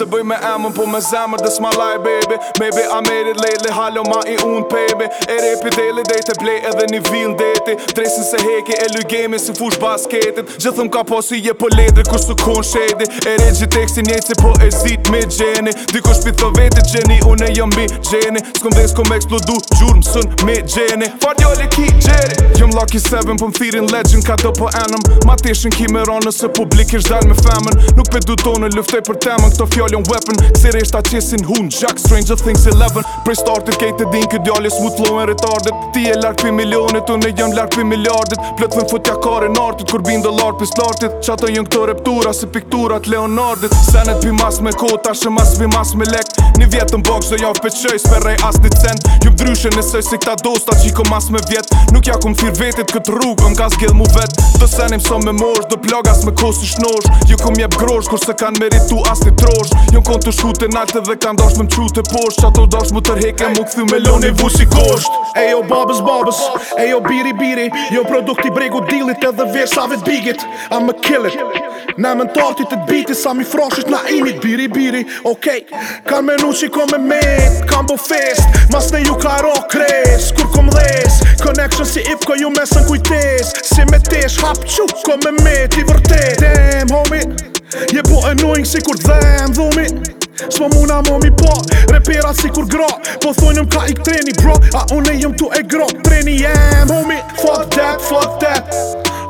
se bëj me emën Po me zemër dhe s'ma laj baby Maybe I made it lately Halo ma i unë pebi E repi daily day të blej edhe një vilë deti Dresin se heki e luj gemi si fush basketit Gjithëm ka po si je po ledri kur su kon shedi E regji teksti njejt si po e zit me gjeni Diko shpi të vetit gjeni une jam gjeni S'kom dhe s'kom eksplodu gjurë mësën me gjeni Fardjole ki gjeni Lucky 7 pëm po thirin legend ka të po enëm Ma tishin ki me ronë nëse publik ish dal me femen Nuk pe du tonë luftoj për temën këto fjall weapon Kësi resht a qesin hun, Jack Stranger Things 11 Pre startit kej të din këtë djallis mu t'lo e retardit Ti e lark pi milionit, unë e jëm lark pi miliardit Plët futja kare në artit, kur bin dhe lark pi slartit Qa të jën këto reptura si pikturat Leonardit Senet pi mas me kota, shë mas pi mas me lek Një vjetë në bëgjë dhe jaf pe qëj, s'perrej as një cent Jumë dryshe nësoj si këta dosta që mas me vjetë Nuk ja ku më shtetit kët rrugë Më ka zgjedh mu vetë Të senim sa me mosh Do plagas me kosi shnosh Ju jo ku mjep grosh Kur se kan meritu as një trosh Ju jo në kon të shute nalte Dhe kan dosh me më qute posh Qato të dosh mu tërheke Mu këthy me loni vu si kosht Ejo babës babës Ejo biri biri Jo produkt i bregu dilit Edhe vesh sa vet bigit A killer killit më në tartit të biti Sa mi froshit na imit Biri biri Ok Kan menu që i me met Kan bo fest Mas ne ju ka ro kres Kur kom dhes Connection si if ko ju mesën kujtes Si me tesh hap qu ko me me ti vërtet Damn homi Je po annoying si kur dhem dhumi S'po muna mo mi po Repera si kur gro Po thonjëm ka i treni bro A une jëm tu e gro Treni jem homi Fuck that, fuck that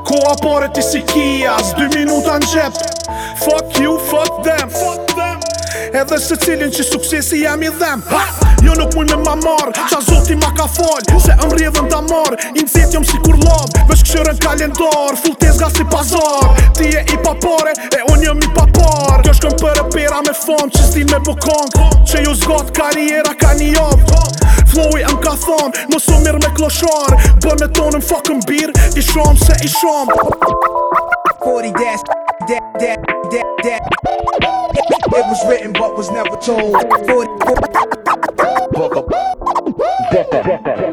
Ko apore ti si 2 minuta n'gjep Fuck you, fuck that Edhe se cilin që suksesi jam i dhem ha! Jo nuk mull me ma marrë Qa zoti ma ka falë Se më rrjedhën ta marrë I më zetë jom si kur lovë Vesh këshërën kalendar Full tes ga si pazar Ti e i papare E unë jëm i papar Kjo shkën për e pera me fam Që s'dil me bukong Që ju zgot kariera ka një avë Flowi e më ka thonë Nësë mirë me kloshar Bë me tonë më fakë birë I shom se i shom 40 dash dash dash dash dash It was written but was never told. 40, 40.